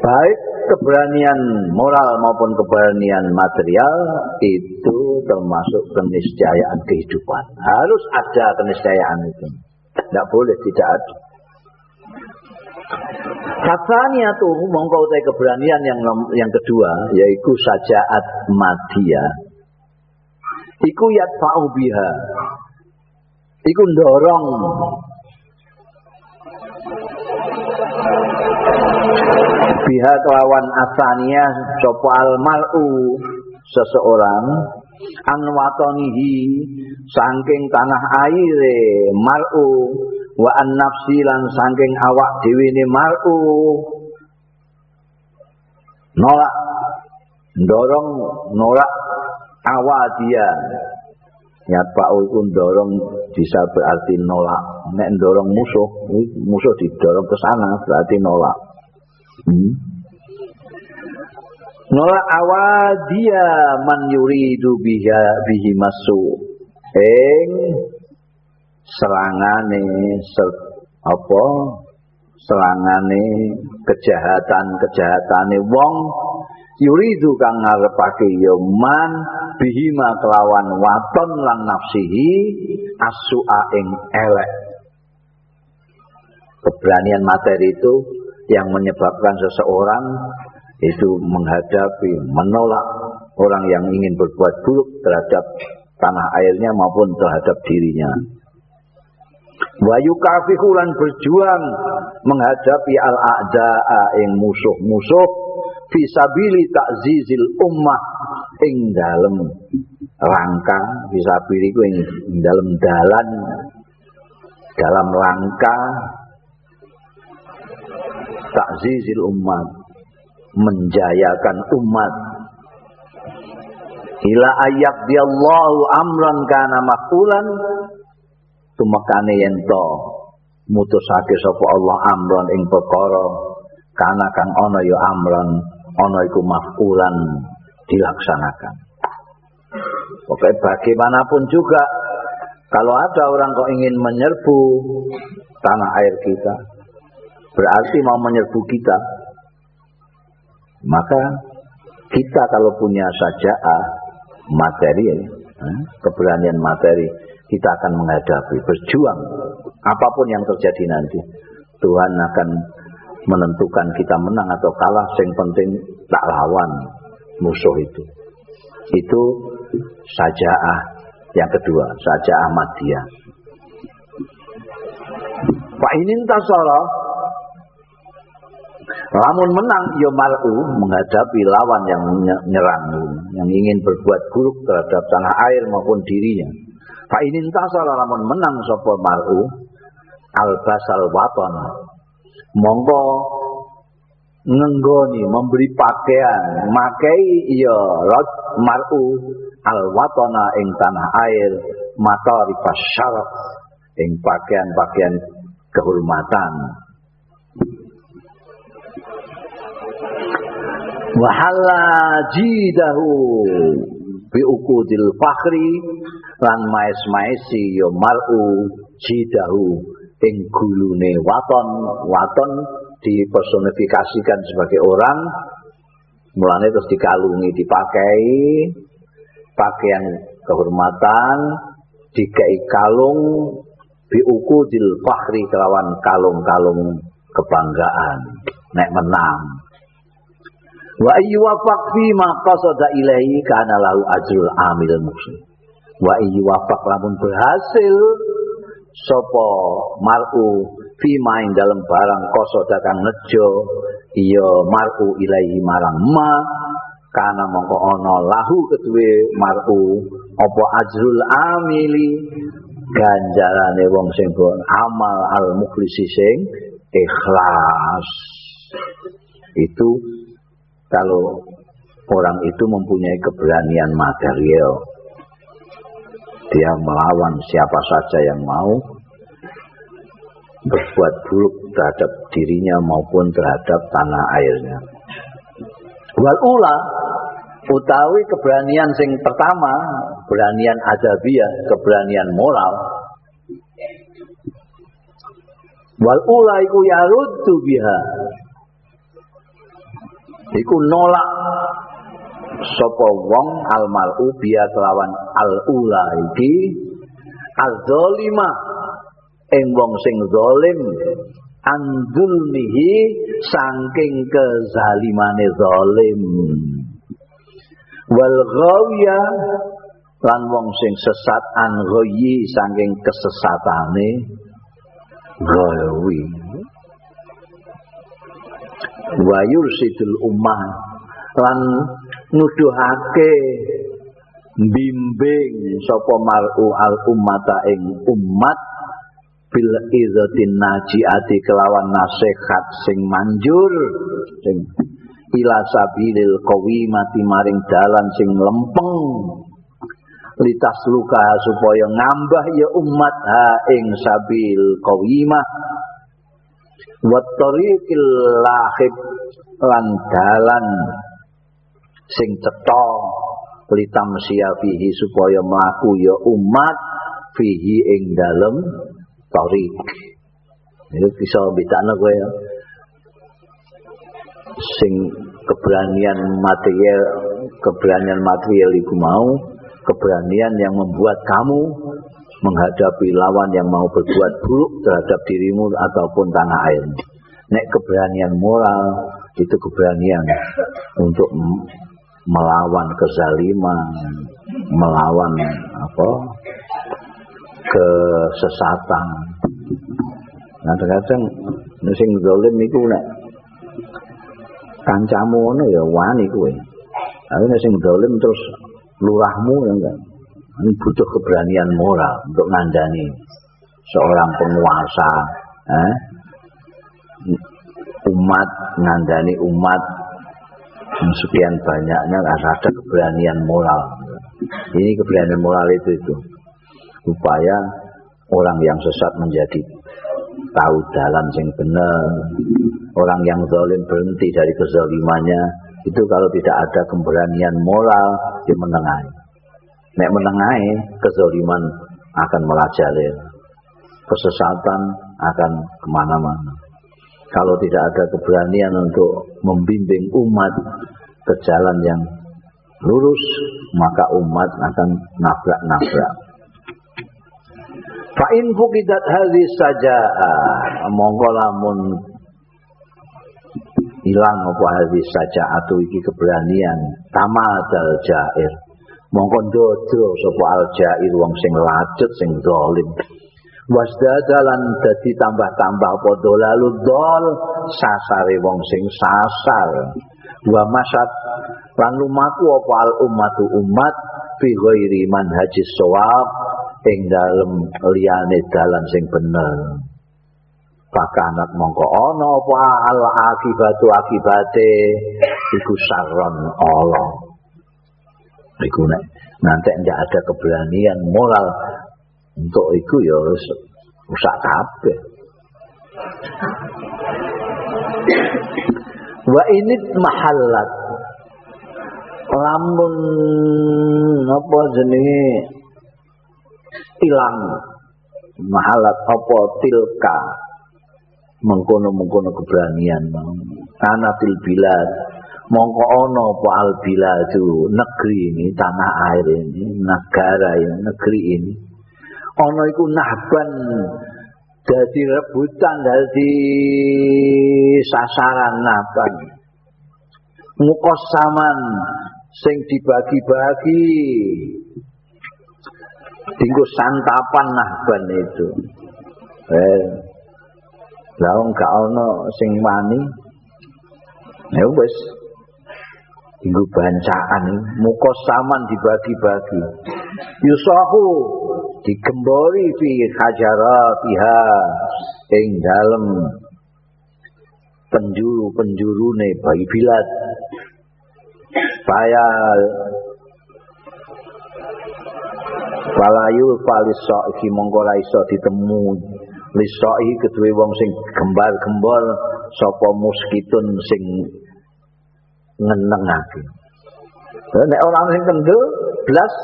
Baik keberanian moral maupun keberanian material itu termasuk keniscayaan kehidupan. Harus ada keniscayaan itu. Tidak boleh tidak ada. Katanya tuh mongko utai keberanian yang yang kedua yaitu sajaat madia. Iku yatfa'u biha. Iku dorong biha kelawan asania sopo almaru seseorang an watonihi saking tanah aire mar'u wa an nafsi lan saking awak dhewe ne mar'u nolak dorong nolak awak dia. Niat pak iku dorong bisa berarti nolak. Nek dorong musuh musuh didorong ke sana berarti nolak. Hmm? Nolak awadia man yuridu biha bihi masu. Ing serangane ser, apa? Serangane kejahatan-kejahatane wong yuridu kang ngarepake ya man bihima kelawan waton lan nafsihi asua ing elek. Keberanian materi itu yang menyebabkan seseorang itu menghadapi, menolak orang yang ingin berbuat buruk terhadap tanah airnya maupun terhadap dirinya. Wayu kafihulan berjuang menghadapi al-a'da'a yang musuh-musuh fisabili takzizil ummah ing dalam rangka fisabili ku ing dalam dalan dalam rangka takzizil umat menjayakan umat. Ila ayak diallahu amran kana makulan tumakane yen to mutusake sapa Allah amron ing perkara. Kana kang ana ya amron ana iku makulan dilaksanakan. Oke, bagaimanapun juga kalau ada orang kok ingin menyerbu tanah air kita, berarti mau menyerbu kita. Maka kita kalau punya saja'ah materi, eh, keberanian materi, kita akan menghadapi, berjuang. Apa pun yang terjadi nanti, Tuhan akan menentukan kita menang atau kalah. Yang penting tak lawan musuh itu. Itu saja'ah yang kedua, saja'ah madiyah. Pak ini tasara Lamun menang ya mar'u menghadapi lawan yang menyerang, yang ingin berbuat buruk terhadap tanah air maupun dirinya. Fa ini tasala lamun menang sapa mar'u albasal waton. Monggo ngenggoni memberi pakaian makai ya rot mar'u al watona ing tanah air matari syaraf ing pakaian-pakaian kehormatan wahalla jidahu bi ukudil fakhri lan maes-maesi ya mar'u jidahu ing gulune waton. Waton dipersonifikasikan sebagai orang. Mulane terus dikalungi dipakai. Pakaian kehormatan dikai kalung bi ukudil fakhri kelawan kalung-kalung kebanggaan. Nek menang Wa ayyuwafaq fi ma qasada ilaihi kana lahu ajrul amil muhsin. Wa ayyuwafaq lamun berhasil sapa mar'u fi main dalam barang qasada kang nejo iya mar'u ilaihi marang ma kana mongko ana lahu keduwe mar'u apa ajrul amili ganjarane wong sing amal al mukhlisi sing ikhlas itu kalau orang itu mempunyai keberanian material dia melawan siapa saja yang mau berbuat buruk terhadap dirinya maupun terhadap tanah airnya. Wal ula utawi keberanian sing pertama keberanian adabiyah keberanian moral. Wal ula iku yaruddu biha iku nolak sapa wong al malu biya kelawan al ula iki al zalima ing wong sing zalim andulmihi saking kezalimane zalim wal ghawiya lan wong sing sesat an ghayyi saking kesesatane ghawi wa yursidul ummah lan nuduhake bimbing sapa mar'u al ummata ing umat bil idzatin najiati kelawan nasihat sing manjur sing ila sabilil qawimati maring dalan sing lempeng. Litas luka supaya ngambah ya umat ha ing sabil qawimah wa tariqil lahib lan dalan sing cetha litam fihi supaya mlaku ya umat fihi ing dalem tariq. Itu bisa bedakno kowe ya. Sing keberanian material keberanian material itu mau keberanian yang membuat kamu menghadapi lawan yang mau berbuat buruk terhadap dirimu ataupun tanah airmu. Nek keberanian moral itu keberanian untuk melawan kezaliman, melawan apa kesesatan. Nah terkadang sing zalim iku nek kancamu ngono ya wani kuwe. Tapi nek sing zalim terus lurahmu ya enggak ini butuh keberanian moral untuk ngandani seorang penguasa eh? umat ngandani umat sekian banyaknya harus ada keberanian moral Ini keberanian moral itu itu. Supaya orang yang sesat menjadi tahu jalan yang benar. Orang yang zalim berhenti dari kezalimannya. Itu kalau tidak ada keberanian moral, dia menengahi. Nek menengahi, kezaliman akan merajalela. Kesesatan akan ke mana-mana. Kalau tidak ada keberanian untuk membimbing umat ke jalan yang lurus, maka umat akan nabrak-nabrak. Fa'in fukidat hadis saja monggo lamun hilang apa hadis saja atau iki keberanian tamadal jair monggo dodo sapa al jair wong sing lacut sing zalim. Wasdadalan dadi tambah-tambah apa dolalu dol sasare wong sing sasar. Wa masat lan lumaku apa al ummatu umat fi ghairi manhajis shawab ing dalem liyane dalan sing bener. Pakanat mongko ana apa al akibatu akibate iku Allah. Iku nek nanti ndak ada keberanian moral untuk iku ya rusak kabeh. Wa ini mahallat. Lamun apa jenenge ilang. Mahalat apa tilka. Mengkono-mengkono keberanian. Anatil bilad mongko ono apa al biladu negeri ini tanah air ini negara ini negeri ini. Ono iku nahban dadi rebutan dadi sasaran naban mukosaman sing dibagi-bagi. Tinggu santapan nahban itu. Eh lah gak ono sing wani. Ya wis tinggu bancaan mukosaman dibagi-bagi. Yusahu digembori fi hajaratiha. Ing dalem penjuru-penjurune bayi bilat Bayal. Walayul paliso iki mongko iso ditemu. Liso iki wong sing gembar-gembor sapa muskitun sing ngenengake. Nek orang sing kendel blas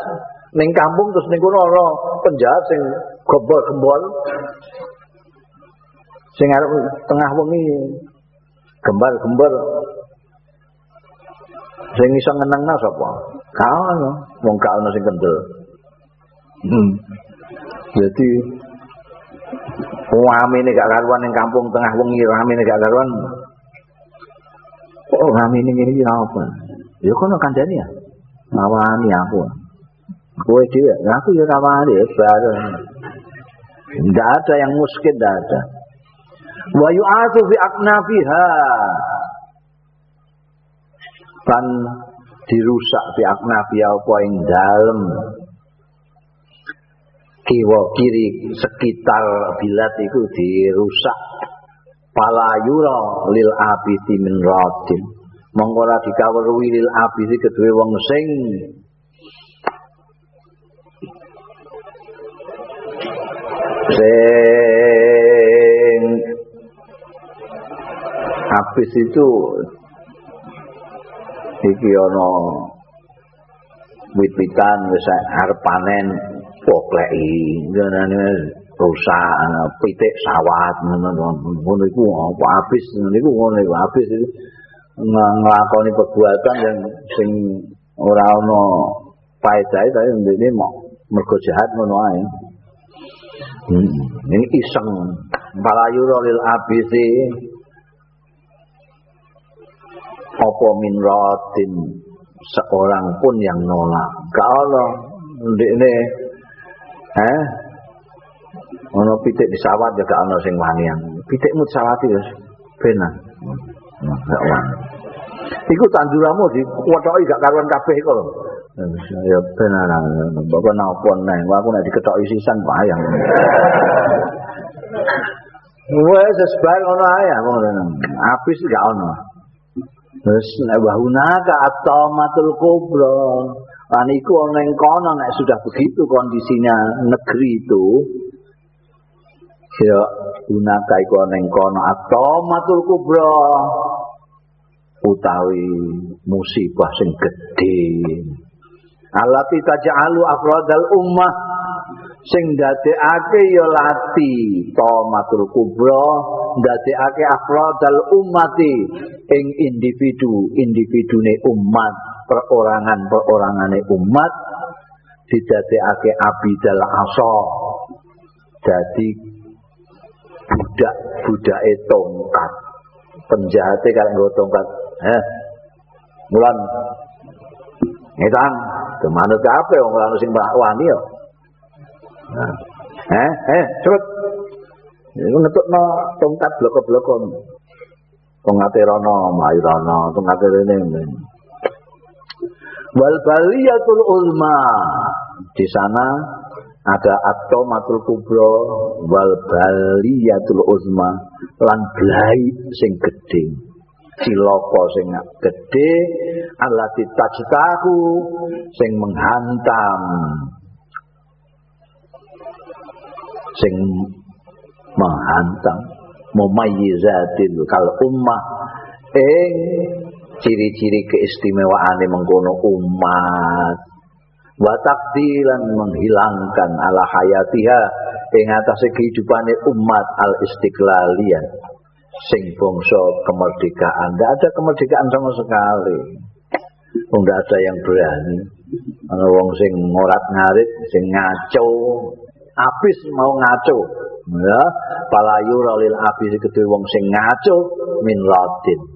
ning kampung terus ning kono ana penjahat sing gembor-gembor sing arep tengah wengi gembar-gembor sing iso ngenengna sapa? Ka ono, wong ka ono sing kendel. Hmm. Jadi ramene gak karuan ning kampung tengah wengi ramene gak karuan. Oh, ramene ngene iki apa? Ya kono kandhani ya. Ngawani aku. Kowe dhewe, aku ya rawani bareng. Tidak ada yang muskin, tidak ada. Wa yu'atu fi aknafiha ban dirusak fi aknafi apa ing dalem kiwa kiri sekitar bilat itu dirusak palayura lil abisi min radin mongko ora dikawruhi lil abisi kedue wong sing. Sing. Habis itu iki ana wit-witan wis arep panen pokleki. Ngene rusak pitik sawat ngono iku apa habis niku ngono iku habis nglakoni perbuatan yang sing ora ana paedahe tapi ndene mau mergo jahat ngono ae hmm. ini iseng balayura lil abisi apa min ratin seorang pun yang nolak kalau ndekne eh ono pitik di sawat ya gak ono sing wani yang pitikmu sawati wis benar. Gak wani. Iku tanduramu di kuwatoki gak karuan kabeh kok ya benar bapak napa neh aku nek diketoki sisan bayang Wes sebar ono ae ngono. Apis gak ono. Terus nek wahunaka at-tamatul kubra. Lan iku ana ing kono nek sudah begitu kondisinya negeri itu ya ana ing kono. At-tamatul kubra. Utawi musibah sing gedhe. Alati taj'alu afradal ummah. Sing ndadekake ya lati tomatul kubra. Ndadekake afradal ummati. Ing individu individune umat. Perorangan perorangane umat. Didadekake abidal asa. Jadi budak budake tongkat penjahate kalau nggo tongkat eh mulan ngetan ke mana ke apa orang sing wani ya Nah. Eh, eh, cepet. Iku ngetokno tongkat bloko-bloko. Tongate rono, mlayu rono, tongate rene. Wal baliyatul ulma. Di sana ada atomatul kubro wal baliyatul uzma lan blai sing gedhe. Cilaka sing gedhe alati tajtaku sing menghantam. Sing menghantam. Mumayyizatil kal ummah. Ing ciri-ciri keistimewaane mengkono umat wa takdilan menghilangkan ala hayatiha ing atase kehidupane umat al istiqlaliyah sing bangsa kemerdekaan. Tidak ada kemerdekaan sama sekali. Tidak ada yang berani. Ana wong sing ngorat ngarit sing ngaco. Abis mau ngaco. Ya palayu lil abis kedue wong sing ngaco min latin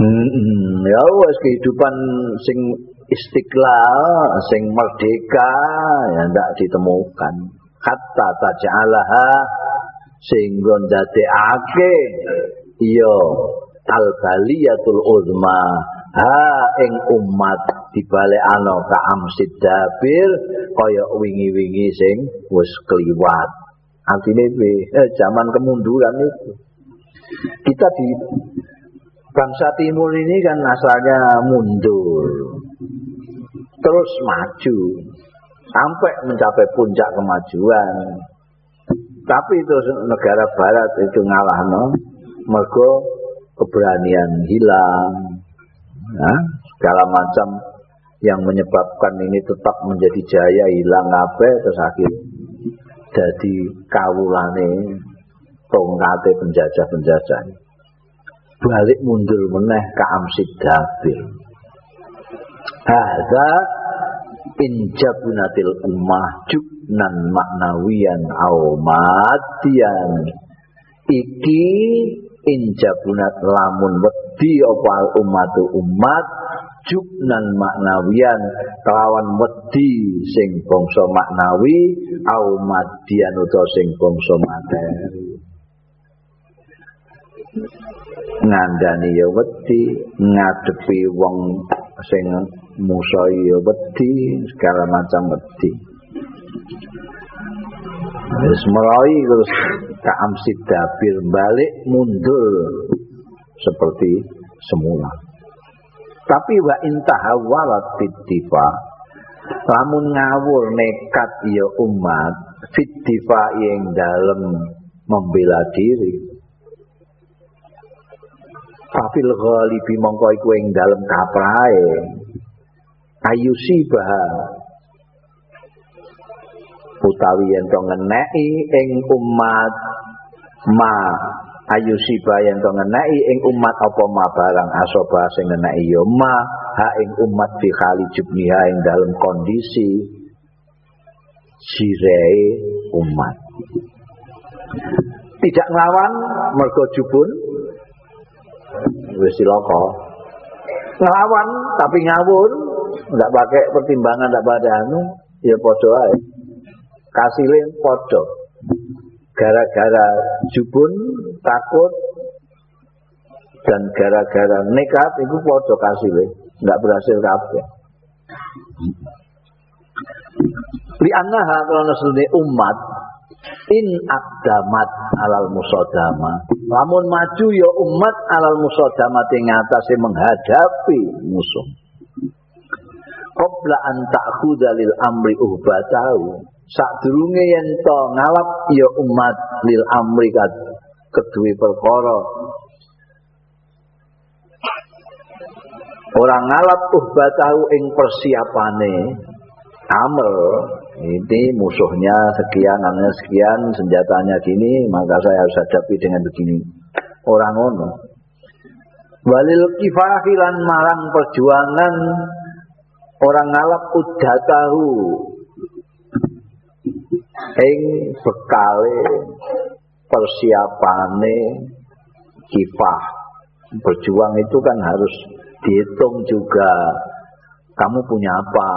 Hmm, ya wes kehidupan sing istiqlal, sing merdeka ya ndak ditemukan. Kata taj'alaha sehingga ndadekake iya al baliyatul uzma ha ing umat dibalekano ka amsid dabir kaya wingi-wingi sing wis kliwat. Artine eh, zaman kemunduran itu. Kita di bangsa timur ini kan asalnya mundur. Terus maju sampai mencapai puncak kemajuan. Tapi itu negara barat itu ngalah no. Mergo keberanian hilang. Ya, segala macam yang menyebabkan ini tetap menjadi jaya hilang apa terus akhir jadi kawulane tongkate penjajah-penjajah balik mundur meneh ke amsid dabil hadza injabunatil ummah jubnan maknawiyan au matian iki injabunat lamun wedi apa al ummatu umat jubnan maknawian kelawan wedi sing bangsa maknawi au madian utawa sing bangsa materi ngandani ya wedi ngadepi wong sing musa ya wedi segala macam wedi. Wis merai terus ka amsid dabir balik mundur. Seperti semula. Tapi wa intahawalat fittifa lamun ngawur nekat ya umat fittifa yang dalam membela diri Fafil ghalibi mongko iku ing dalem kaprae. Ayu sibah utawi yen to ngeneki ing umat ma ayu sibah yen to ngeneki ing umat apa ma barang asoba sing ngeneki ya ma ha ing umat fi khali jubniha ing dalem kondisi sirei umat. Tidak nglawan mergo jubun wis cilaka. Nglawan tapi ngawur, enggak pakai pertimbangan enggak pada anu, ya padha ae. Kasile padha. Gara-gara jubun, takut dan gara-gara nekat itu padha kasile, enggak berhasil kabeh. Li annaha kalau umat in akdamat alal musodama. Lamun maju ya umat alal musodama ing atase menghadapi musuh. Qabla an ta'khudha lil amri uhbatahu. Sadurunge yen to ngalap ya umat lil amri kedue perkara. Orang ngalap uhbatahu ing persiapane. Amr ini musuhnya sekian, anaknya sekian, senjatanya gini, maka saya harus hadapi dengan begini. Orang ono. Walil kifahilan marang perjuangan orang ngalap udah tahu ing bekale persiapane kifah. Berjuang itu kan harus dihitung juga. Kamu punya apa?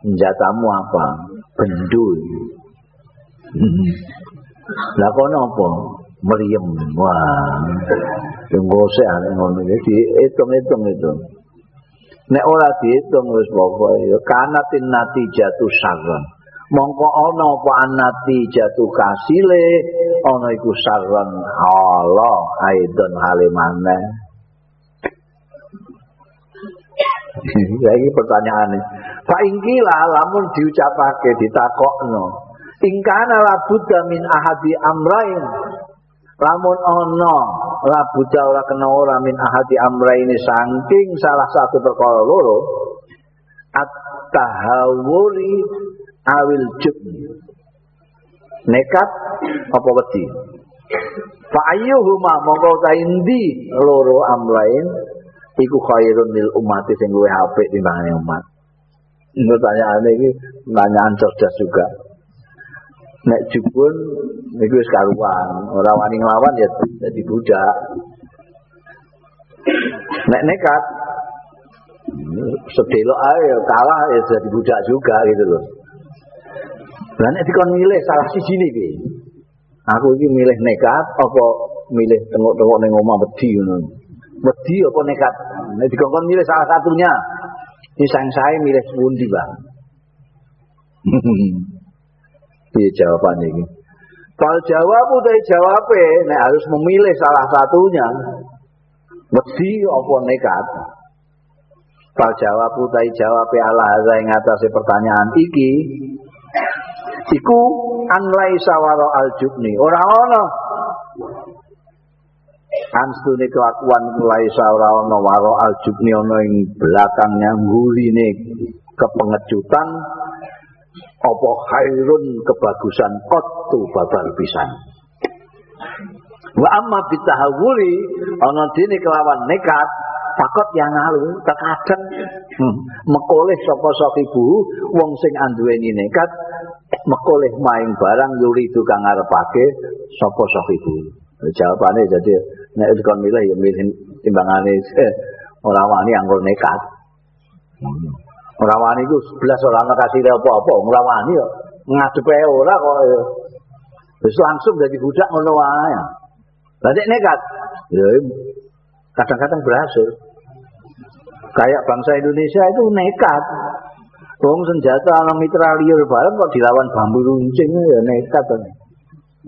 Senjatamu apa bendu lah kono apa? Meriem wah. Yang gosek ngono. Iki hitung-hitung itu. Nek ora dihitung wis pokoke. Ya kanatin jatuh sarran mongko ana apa anati jatuh kasile ana iku sarran Allah aidon halimane Lagi pertanyaan ini. Pak ingkila lamun diucapake ditakokno. Ingkana labuda min ahadi amrain. Lamun ono labuda ora kena ora min ahadi amrain saking salah satu perkara loro. At-tahawuri awil jubni. Nekat apa wedi? Fa ayyuhuma mongko ta loro amrain iku khairun lil umat sing luwih apik umat. Ini pertanyaan ini pertanyaan cerdas juga. Nek jubun niku wis karuan, ora wani nglawan ya dadi budak. Nek nekat sedelok ae kalah ya jadi budak juga gitu loh. Lah nek dikon milih salah siji niki. Aku iki milih nekat apa milih tengok-tengok ning omah wedi ngono. Apa nekat? Nek dikon milih salah satunya. Ini sang saya milih pundi, Bang? Iya jawabannya ini. Kalau jawab udah jawab nek harus memilih salah satunya. Wedi apa nekat? Kalau jawab udah jawab Allah azza ing atase pertanyaan iki. Iku anlai sawaro aljubni. Orang ana Anstune kelakuan mulai saura ana waro aljubni ana ing belakangnya ngurine kepengejutan apa khairun kebagusan qattu babar pisan. Wa amma bitahawuli ana dene kelawan nekat takut yang ngalu terkadang hmm, mekoleh sapa ibu wong sing anduweni nekat mekoleh main barang yuri itu kang arepake sapa ibu. Jawabannya jadi nek dikon milih ya milih timbangane eh, ora wani anggur nekat. Hmm. Ora wani iku 11 ora kasih apa-apa, ora wani yo ngadepe ora kok. Wis langsung dadi budak ngono wae. Lah nekat, ya kadang-kadang berhasil. Kayak bangsa Indonesia itu nekat. Wong senjata ana mitra liur bareng kok dilawan bambu runcing ya nekat to.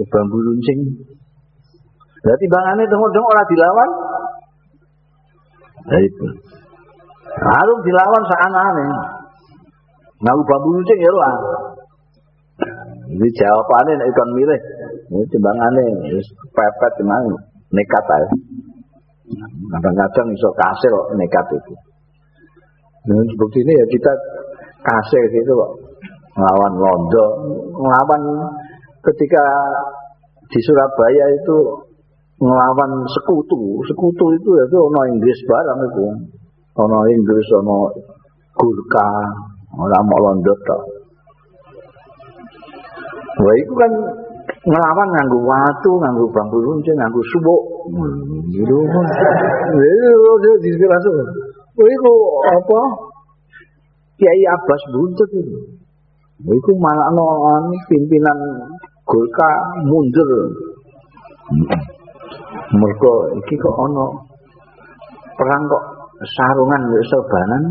Bambu runcing Lah timbangannya tengok-tengok orang dilawan. Nah itu. Harus dilawan seanane. Ngaku bambu lucing ya lah. Ini jawabannya nek ikon milih. Ini timbangannya pepet memang nekat aja. Kadang-kadang iso kasil nekat itu. Nah, seperti ini ya kita kasih itu kok ngelawan Londo, ngelawan ketika di Surabaya itu ngelawan sekutu. Sekutu itu ya itu ono Inggris barang itu. Ono Inggris ono Gurka, ono Molondo to. Wah iku kan ngelawan nganggo watu, nganggo bambu runcing, nganggo subuk. Gitu. Itu itu iku apa? Kiai Abbas buntut itu. Iku malah ono pimpinan Gurka mundur. Mergo iki kok ana perang kok sarungan wis sobanan.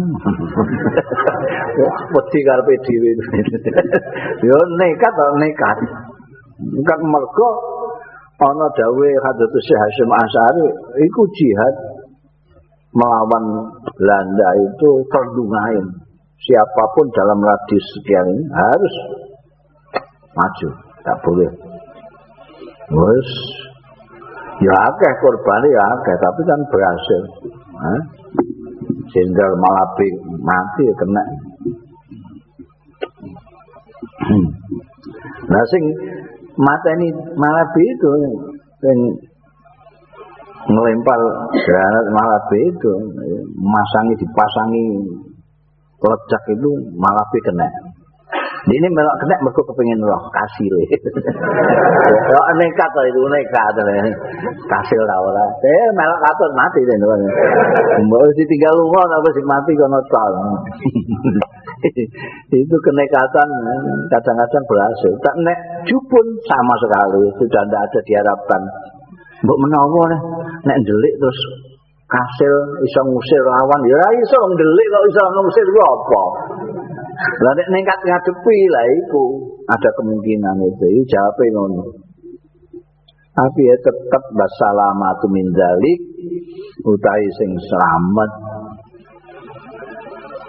Wedi karepe dhewe. Yo nekat to nekat. Kan mergo ana dawuh Hadratus Syekh Hasyim Asy'ari iku jihad melawan Belanda itu perdungain. Siapa pun dalam radius sekian ini harus maju, tak boleh. Terus ya akeh korban ya akeh, tapi kan berhasil. Jenderal Malabi mati ya kena. Nah sing mateni Malabi itu sing melempar granat Malabi itu masangi dipasangi lecak itu Malabi kena. Ini melok kena mergo kepengin roh kasil. Kok nekat to itu nekat to. Kasil ta ora. Eh melok katut mati to. Mbok ditinggal lunga apa sing mati kono tol. itu kenekatan kadang-kadang berhasil. Tak nek jupun sama sekali sudah tidak ada diharapkan. Mbok menawa nek ndelik terus kasil iso ngusir lawan ya ora iso ndelik kok iso ngusir apa? Lah nek nekat ngadepi lah iku ada kemungkinan itu. Jawabe ngono. Tapi ya tetap basalamatu min dzalik utahe sing selamat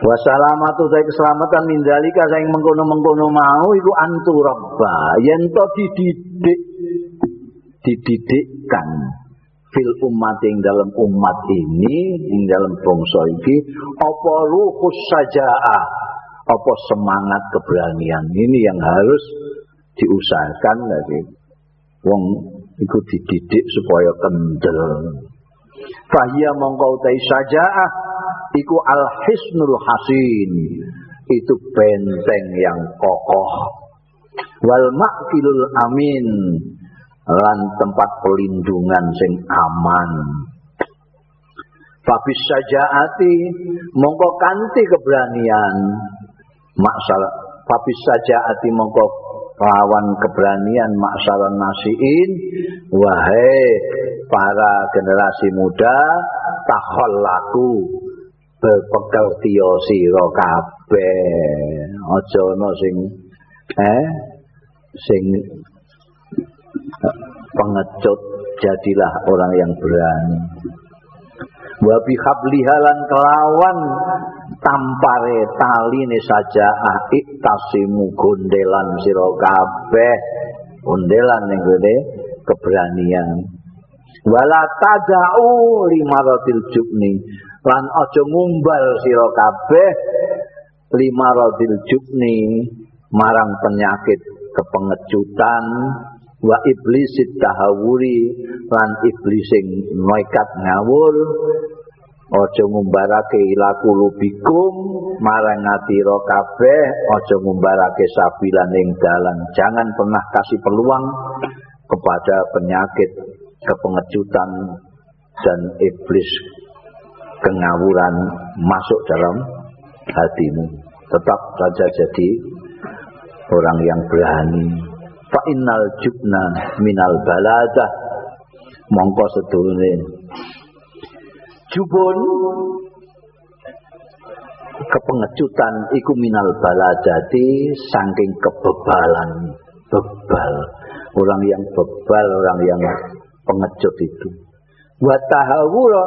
Wasalamatu saya keselamatan min dzalika sing mengkono-mengkono mau iku anturabba yen to dididik dididikkan fil umat yang dalam umat ini yang dalam bangsa iki apa ruhus saja'ah apa semangat keberanian ini yang harus diusahakan lagi? Wong iku dididik supaya kendel. Fahia mongkau tai saja'ah iku al hisnul hasin. Itu benteng yang kokoh. Wal makilul amin lan tempat pelindungan sing aman. Fabis sajaati mongko kanti keberanian masalah Fabis sajaati mongko lawan keberanian maksaran nasiin. Wahai para generasi muda laku. Berpekel tiyo sira kabeh. Aja ana sing eh sing pengecut jadilah orang yang berani. Wa bihablihalan kelawan tampare taline saja ahik tasimu gondelan sira kabeh. Gondelan ning gede keberanian. Wala tadau limaratil jubni. Lan aja ngumbal sira kabeh limaratil jubni marang penyakit kepengecutan. Wa iblisit tahawuri lan iblis sing nekat ngawur aja ngumbarake ilaku lubikum marang atira kabeh aja ngumbarake sabilan ing dalan. Jangan pernah kasih peluang kepada penyakit kepengecutan dan iblis kengawuran masuk dalam hatimu. Tetap saja jadi orang yang berani. Fa innal jubna minal baladah. Mongko sedulune jubun. Kepengecutan iku minal baladati saking kebebalan. Bebal. Orang yang bebal orang yang pengecut itu. Wa tahawura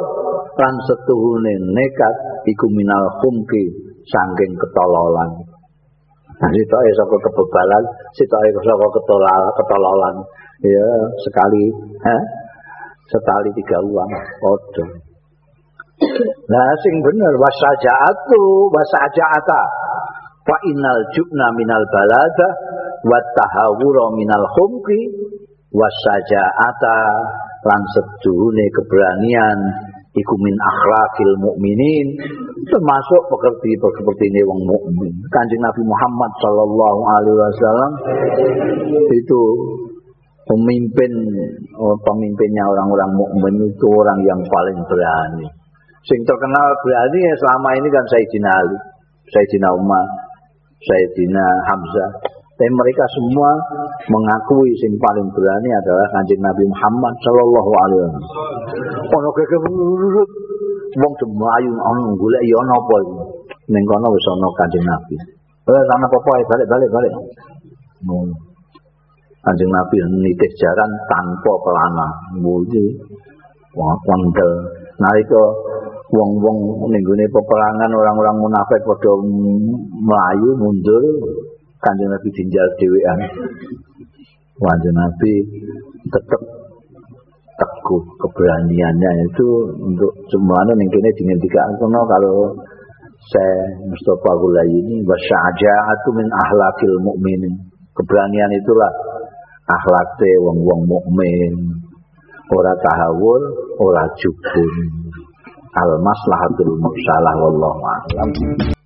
lan setuhune nekat iku minal khumki saking ketololan. Nah, sitoke saka kebebalan, sitoke saka ketolal, ketololan. Ya, sekali, eh, sekali tiga uang, padha. Nah, sing bener wasajaatu, wasajaata. Fa innal jubna minal balada wa tahawura minal khumqi wasajaata lan sedune keberanian iku min akhlakil mukminin termasuk pekerti seperti ini wong mukmin. Kanjeng Nabi Muhammad sallallahu alaihi wasallam itu pemimpin oh, pemimpinnya orang-orang mukmin itu orang yang paling berani. Sing terkenal berani ya selama ini kan Sayyidina Ali, Sayyidina Umar, Sayyidina Hamzah. Tapi mereka semua mengakui sing paling berani adalah kanjeng Nabi Muhammad Shallallahu Alaihi Wasallam. Ono keke wong demlayu ono golek ya ono apa iki. Ning kono wis ono kanjeng Nabi. Eh ana apa-apa balik-balik balik. Kanjeng Nabi nitih jaran tanpa pelana. Mudi wah kondel. Nalika wong-wong ning peperangan orang-orang munafik padha melayu mundur Kanjeng Nabi tinggal dhewean. Kanjeng Nabi tetap teguh keberaniannya. Itu untuk semuanya yang kini dihentikan kalau saya Mustafa Gulai ini wasyaja'atu min ahlakil mukminin keberanian itulah akhlaknya wong-wong mukmin. Ora tahawul ora jubun al maslahatul mursalah wallahu a'lam